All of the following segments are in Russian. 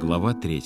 Глава 3.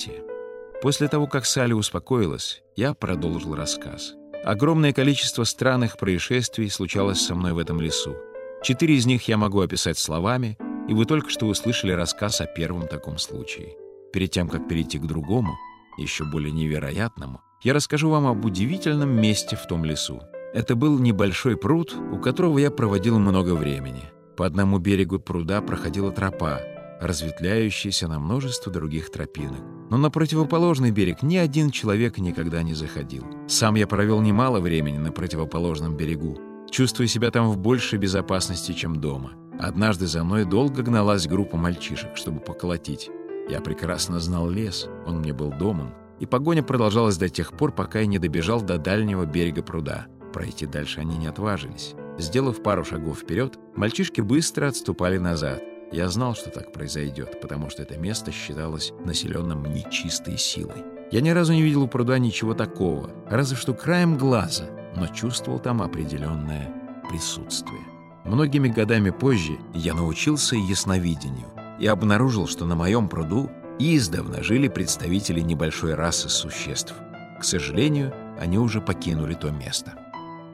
После того, как Салли успокоилась, я продолжил рассказ. Огромное количество странных происшествий случалось со мной в этом лесу. Четыре из них я могу описать словами, и вы только что услышали рассказ о первом таком случае. Перед тем, как перейти к другому, еще более невероятному, я расскажу вам об удивительном месте в том лесу. Это был небольшой пруд, у которого я проводил много времени. По одному берегу пруда проходила тропа, разветвляющаяся на множество других тропинок. Но на противоположный берег ни один человек никогда не заходил. Сам я провел немало времени на противоположном берегу, чувствуя себя там в большей безопасности, чем дома. Однажды за мной долго гналась группа мальчишек, чтобы поколотить. Я прекрасно знал лес, он мне был домом, и погоня продолжалась до тех пор, пока я не добежал до дальнего берега пруда. Пройти дальше они не отважились. Сделав пару шагов вперед, мальчишки быстро отступали назад. Я знал, что так произойдет, потому что это место считалось населенным нечистой силой. Я ни разу не видел у пруда ничего такого, разве что краем глаза, но чувствовал там определенное присутствие. Многими годами позже я научился ясновидению и обнаружил, что на моем пруду издавна жили представители небольшой расы существ. К сожалению, они уже покинули то место.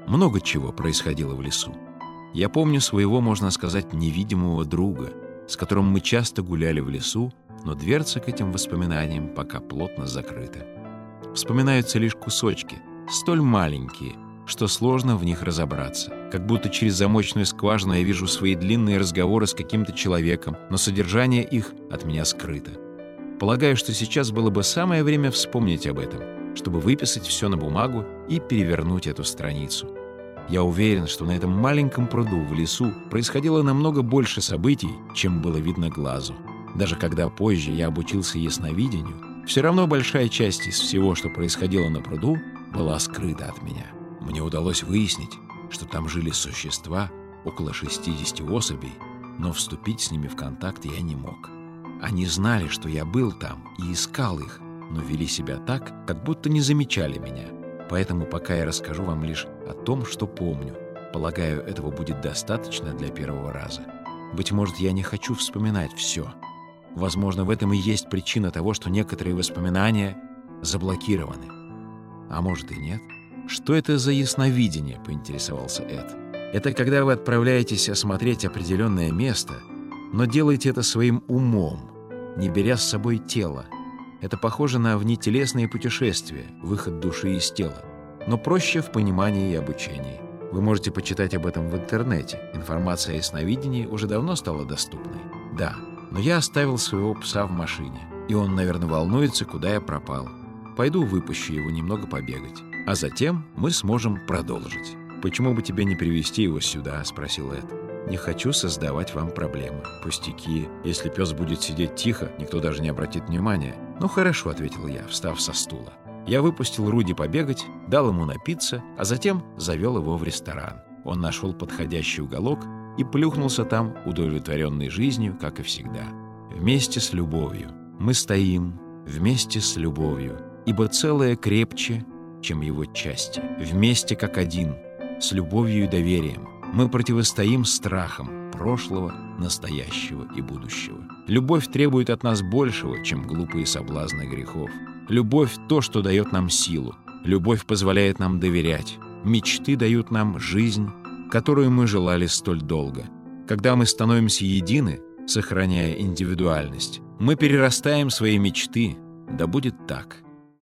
Много чего происходило в лесу. Я помню своего, можно сказать, невидимого друга, с которым мы часто гуляли в лесу, но дверца к этим воспоминаниям пока плотно закрыта. Вспоминаются лишь кусочки, столь маленькие, что сложно в них разобраться. Как будто через замочную скважину я вижу свои длинные разговоры с каким-то человеком, но содержание их от меня скрыто. Полагаю, что сейчас было бы самое время вспомнить об этом, чтобы выписать все на бумагу и перевернуть эту страницу. Я уверен, что на этом маленьком пруду в лесу происходило намного больше событий, чем было видно глазу. Даже когда позже я обучился ясновидению, все равно большая часть из всего, что происходило на пруду, была скрыта от меня. Мне удалось выяснить, что там жили существа, около 60 особей, но вступить с ними в контакт я не мог. Они знали, что я был там и искал их, но вели себя так, как будто не замечали меня — Поэтому пока я расскажу вам лишь о том, что помню. Полагаю, этого будет достаточно для первого раза. Быть может, я не хочу вспоминать все. Возможно, в этом и есть причина того, что некоторые воспоминания заблокированы. А может и нет. Что это за ясновидение, поинтересовался Эд. Это когда вы отправляетесь осмотреть определенное место, но делаете это своим умом, не беря с собой тело, это похоже на внетелесные путешествия, выход души из тела, но проще в понимании и обучении. Вы можете почитать об этом в интернете. Информация о ясновидении уже давно стала доступной. Да, но я оставил своего пса в машине, и он, наверное, волнуется, куда я пропал. Пойду выпущу его немного побегать, а затем мы сможем продолжить. «Почему бы тебе не привести его сюда?» — спросил Эд. Не хочу создавать вам проблемы. Пустяки. Если пес будет сидеть тихо, никто даже не обратит внимания. Ну хорошо, ответил я, встав со стула. Я выпустил Руди побегать, дал ему напиться, а затем завел его в ресторан. Он нашел подходящий уголок и плюхнулся там, удовлетворенный жизнью, как и всегда. Вместе с любовью. Мы стоим вместе с любовью, ибо целое крепче, чем его части. Вместе как один, с любовью и доверием. Мы противостоим страхам прошлого, настоящего и будущего. Любовь требует от нас большего, чем глупые соблазны грехов. Любовь — то, что дает нам силу. Любовь позволяет нам доверять. Мечты дают нам жизнь, которую мы желали столь долго. Когда мы становимся едины, сохраняя индивидуальность, мы перерастаем свои мечты. Да будет так.